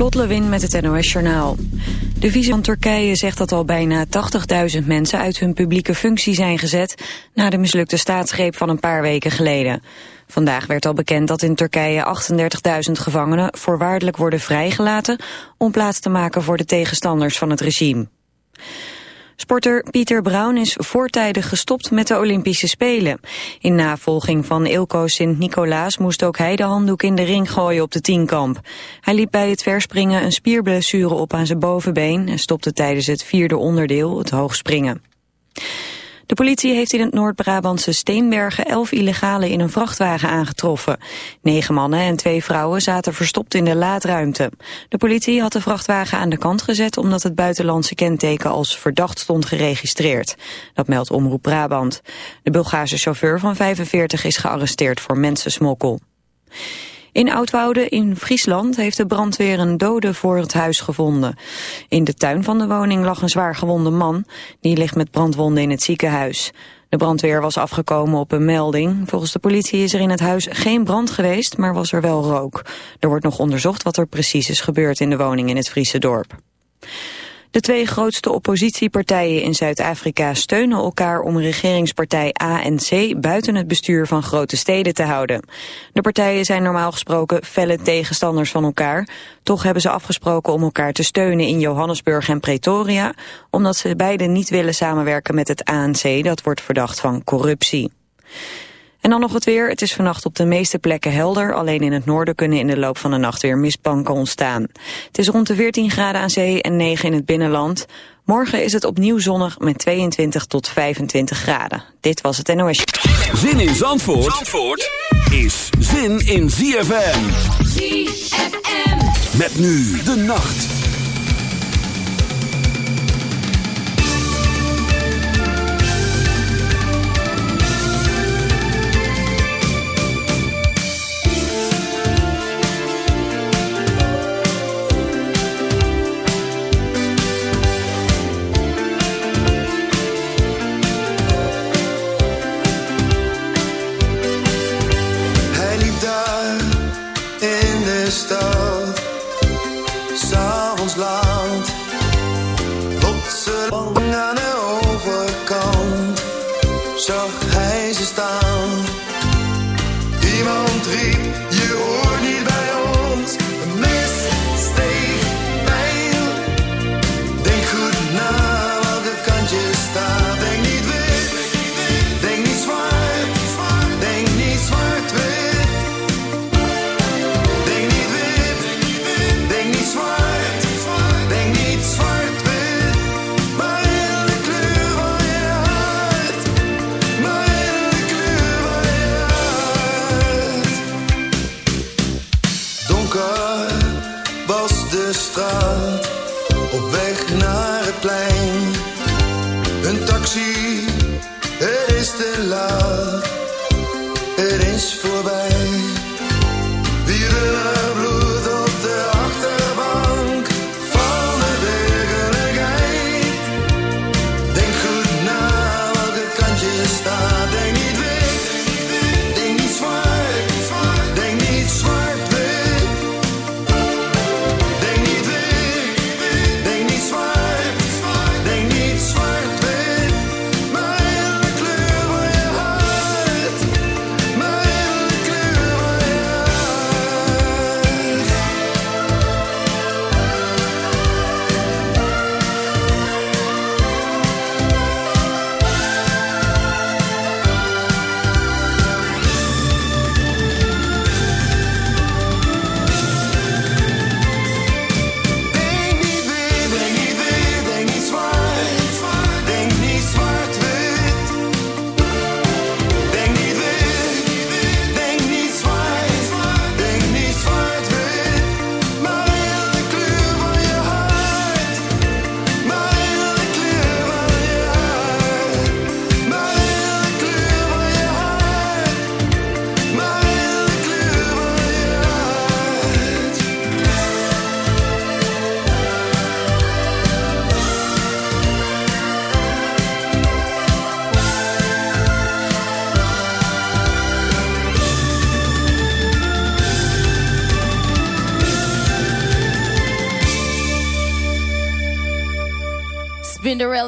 Lot met het NOS Journaal. De visie van Turkije zegt dat al bijna 80.000 mensen uit hun publieke functie zijn gezet... na de mislukte staatsgreep van een paar weken geleden. Vandaag werd al bekend dat in Turkije 38.000 gevangenen voorwaardelijk worden vrijgelaten... om plaats te maken voor de tegenstanders van het regime. Sporter Pieter Brown is voortijdig gestopt met de Olympische Spelen. In navolging van Ilko Sint-Nicolaas moest ook hij de handdoek in de ring gooien op de tienkamp. Hij liep bij het verspringen een spierblessure op aan zijn bovenbeen... en stopte tijdens het vierde onderdeel, het hoogspringen. De politie heeft in het Noord-Brabantse Steenbergen elf illegalen in een vrachtwagen aangetroffen. Negen mannen en twee vrouwen zaten verstopt in de laadruimte. De politie had de vrachtwagen aan de kant gezet omdat het buitenlandse kenteken als verdacht stond geregistreerd. Dat meldt Omroep Brabant. De Bulgaarse chauffeur van 45 is gearresteerd voor mensensmokkel. In Oudwoude in Friesland heeft de brandweer een dode voor het huis gevonden. In de tuin van de woning lag een zwaar gewonde man. Die ligt met brandwonden in het ziekenhuis. De brandweer was afgekomen op een melding. Volgens de politie is er in het huis geen brand geweest, maar was er wel rook. Er wordt nog onderzocht wat er precies is gebeurd in de woning in het Friese dorp. De twee grootste oppositiepartijen in Zuid-Afrika steunen elkaar om regeringspartij ANC buiten het bestuur van grote steden te houden. De partijen zijn normaal gesproken felle tegenstanders van elkaar. Toch hebben ze afgesproken om elkaar te steunen in Johannesburg en Pretoria, omdat ze beiden niet willen samenwerken met het ANC dat wordt verdacht van corruptie. En dan nog het weer. Het is vannacht op de meeste plekken helder. Alleen in het noorden kunnen in de loop van de nacht weer mistbanken ontstaan. Het is rond de 14 graden aan zee en 9 in het binnenland. Morgen is het opnieuw zonnig met 22 tot 25 graden. Dit was het NOS. Zin in Zandvoort, Zandvoort is zin in ZFM. ZFM. Met nu de nacht.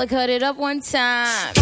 Spinderella cut it up one time.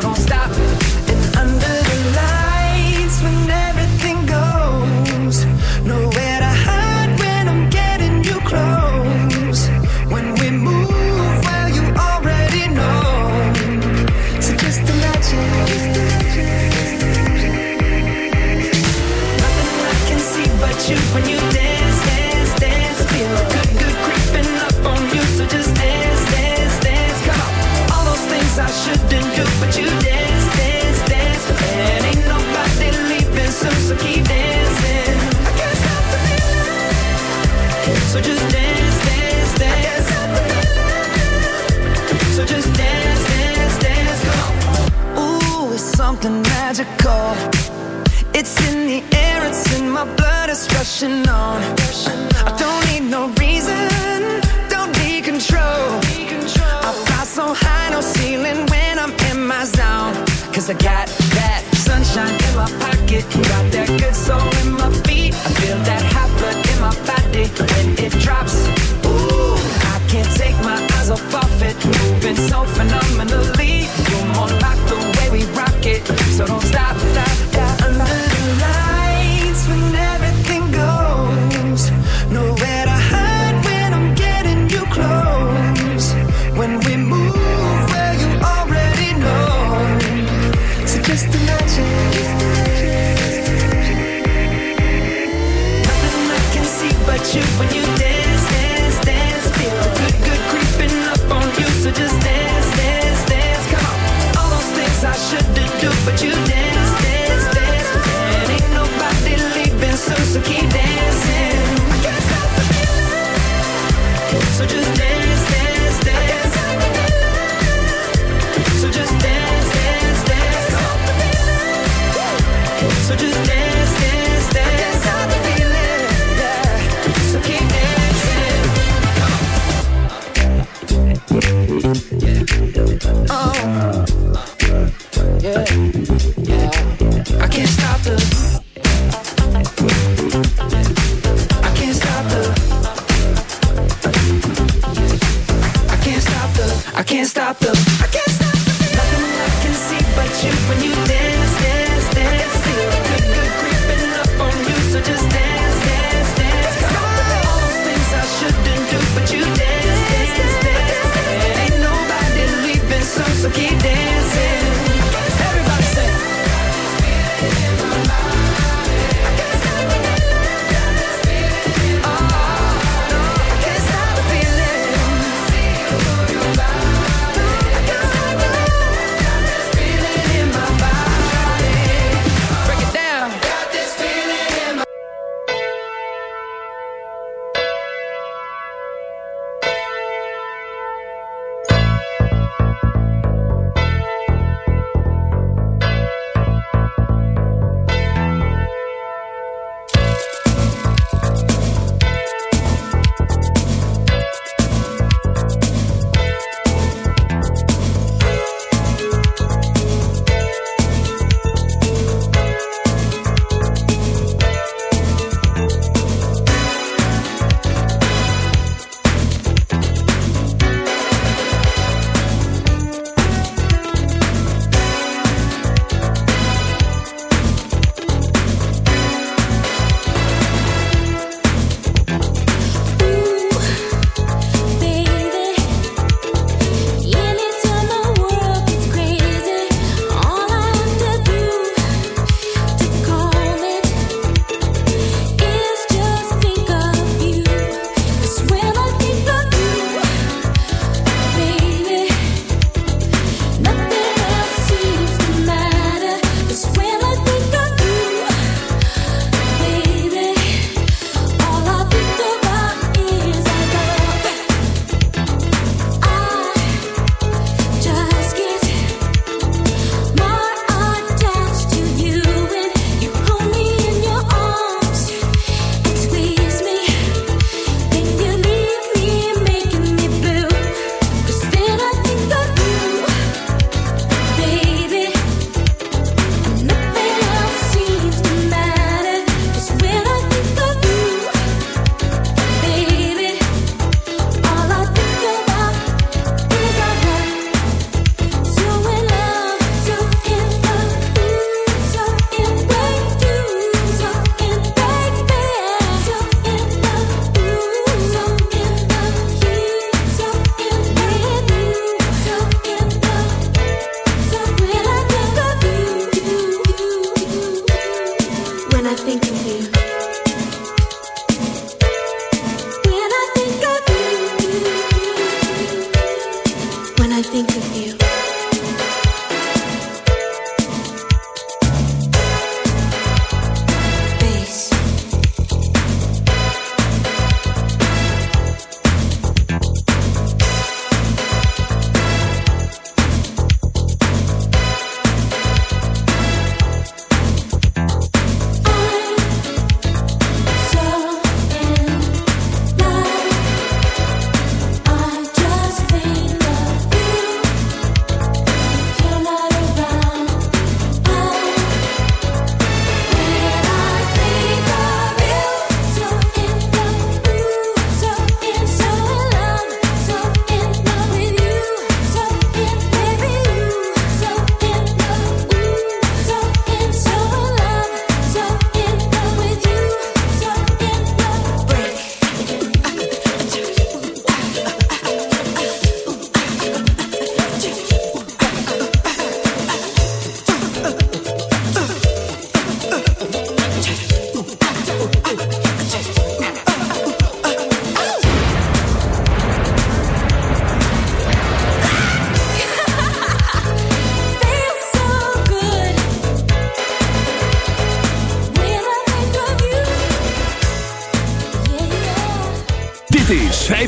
so don't stop.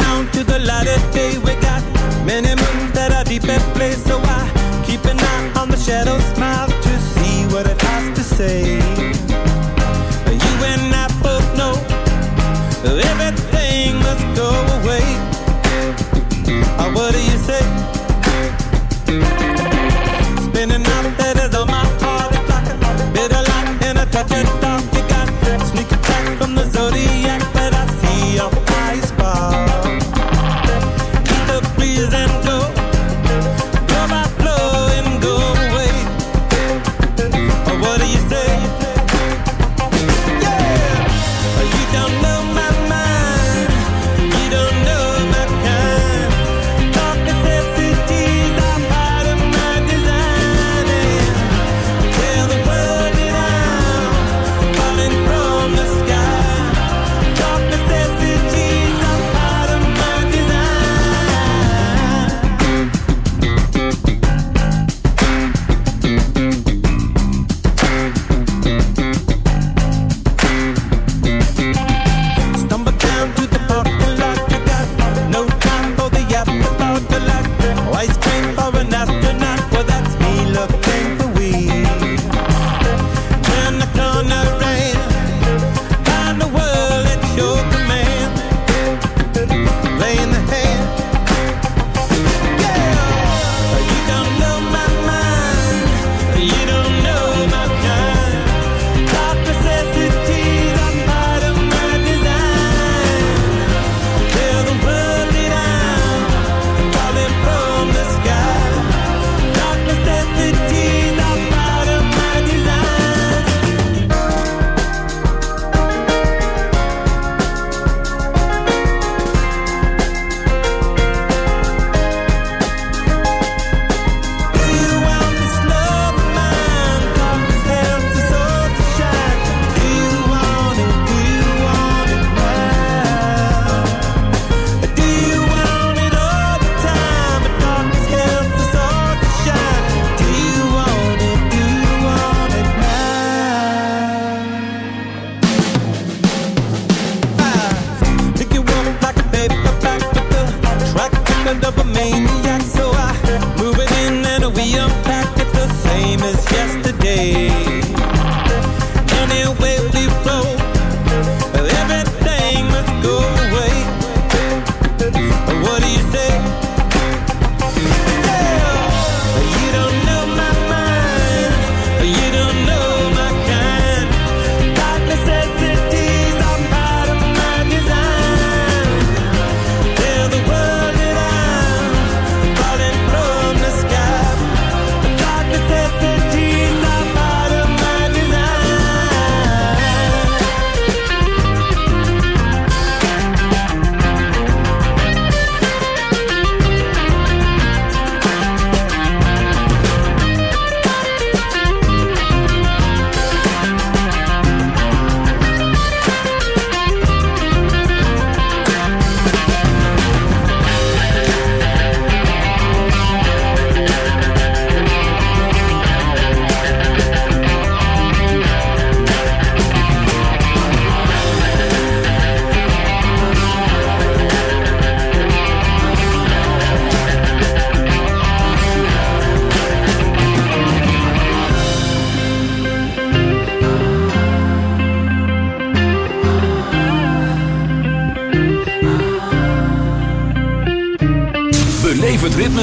on to the light of day. We got many moons that are deep in place, so I keep an eye on the shadow smile to see what it has to say.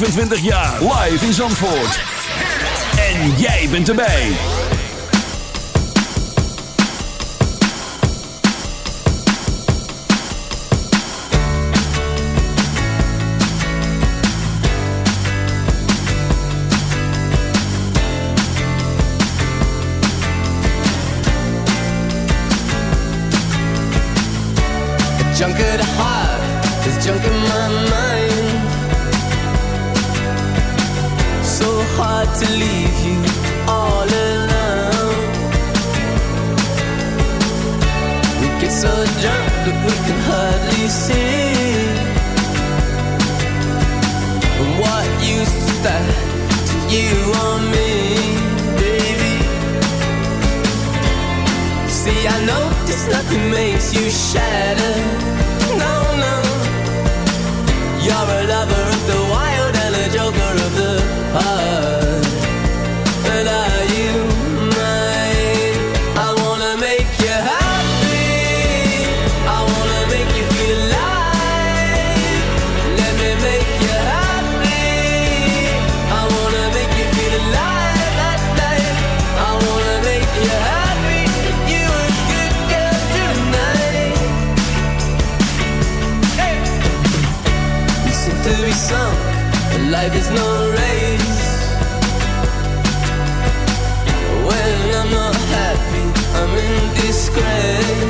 25 jaar. Life is no race. When I'm not happy, I'm in disgrace.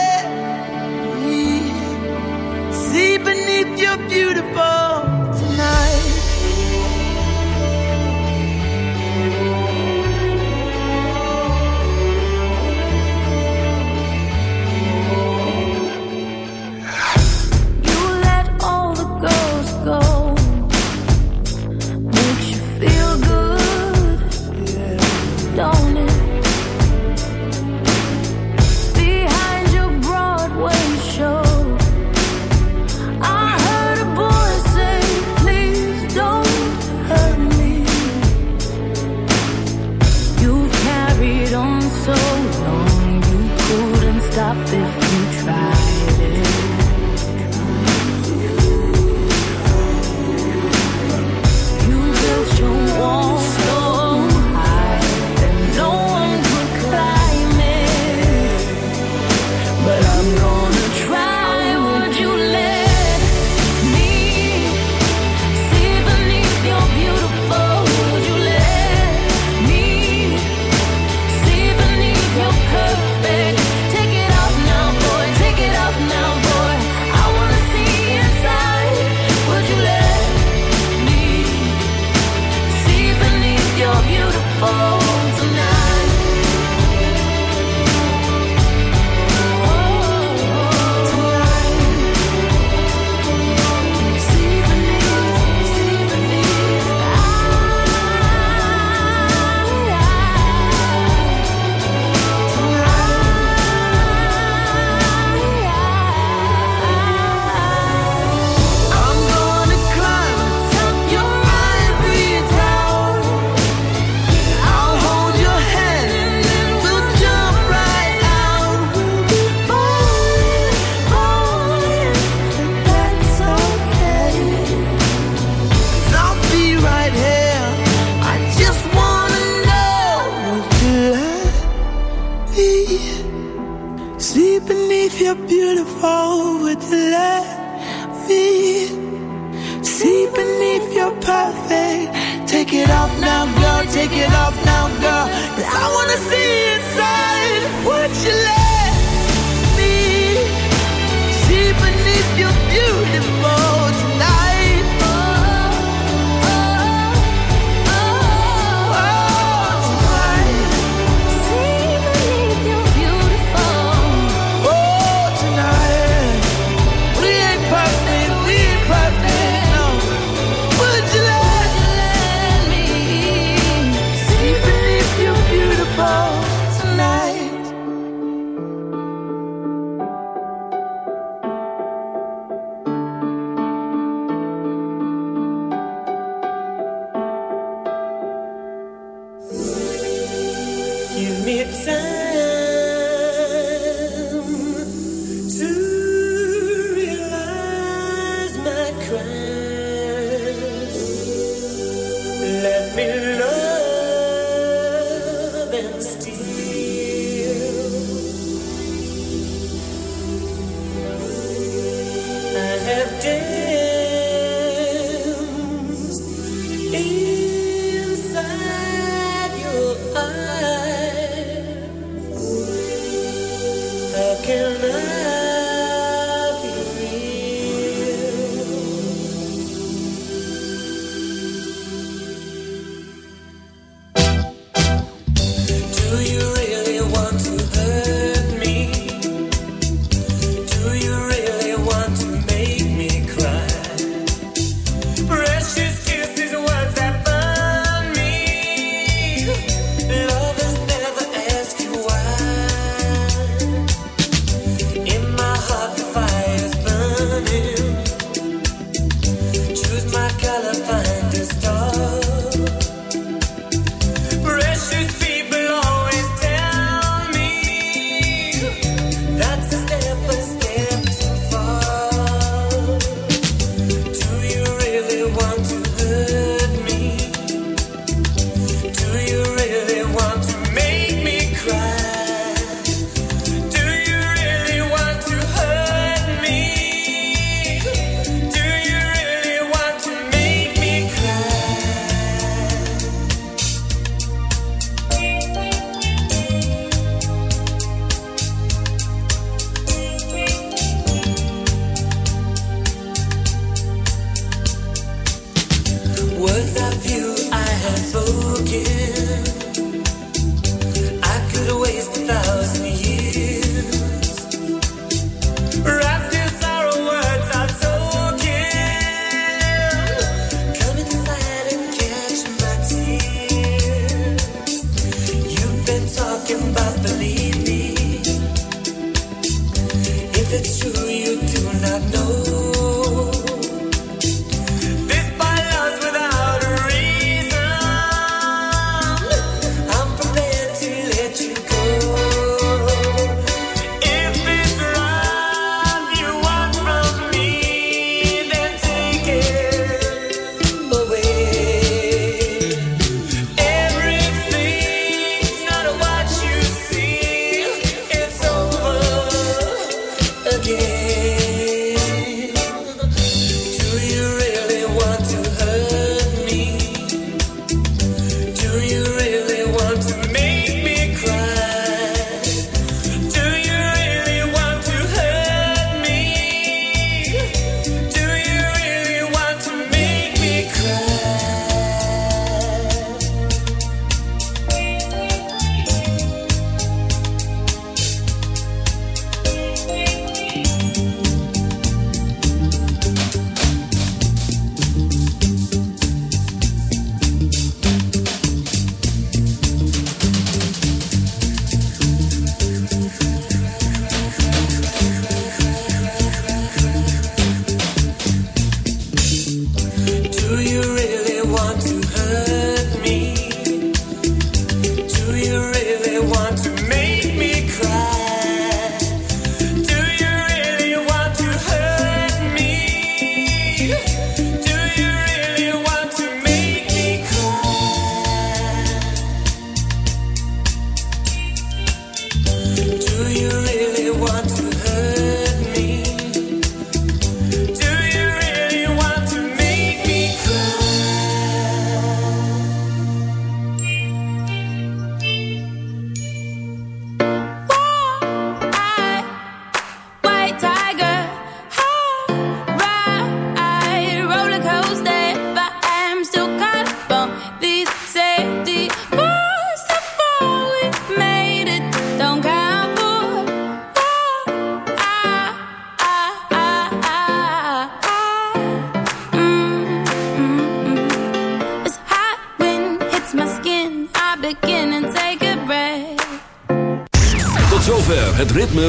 you're beautiful. stop if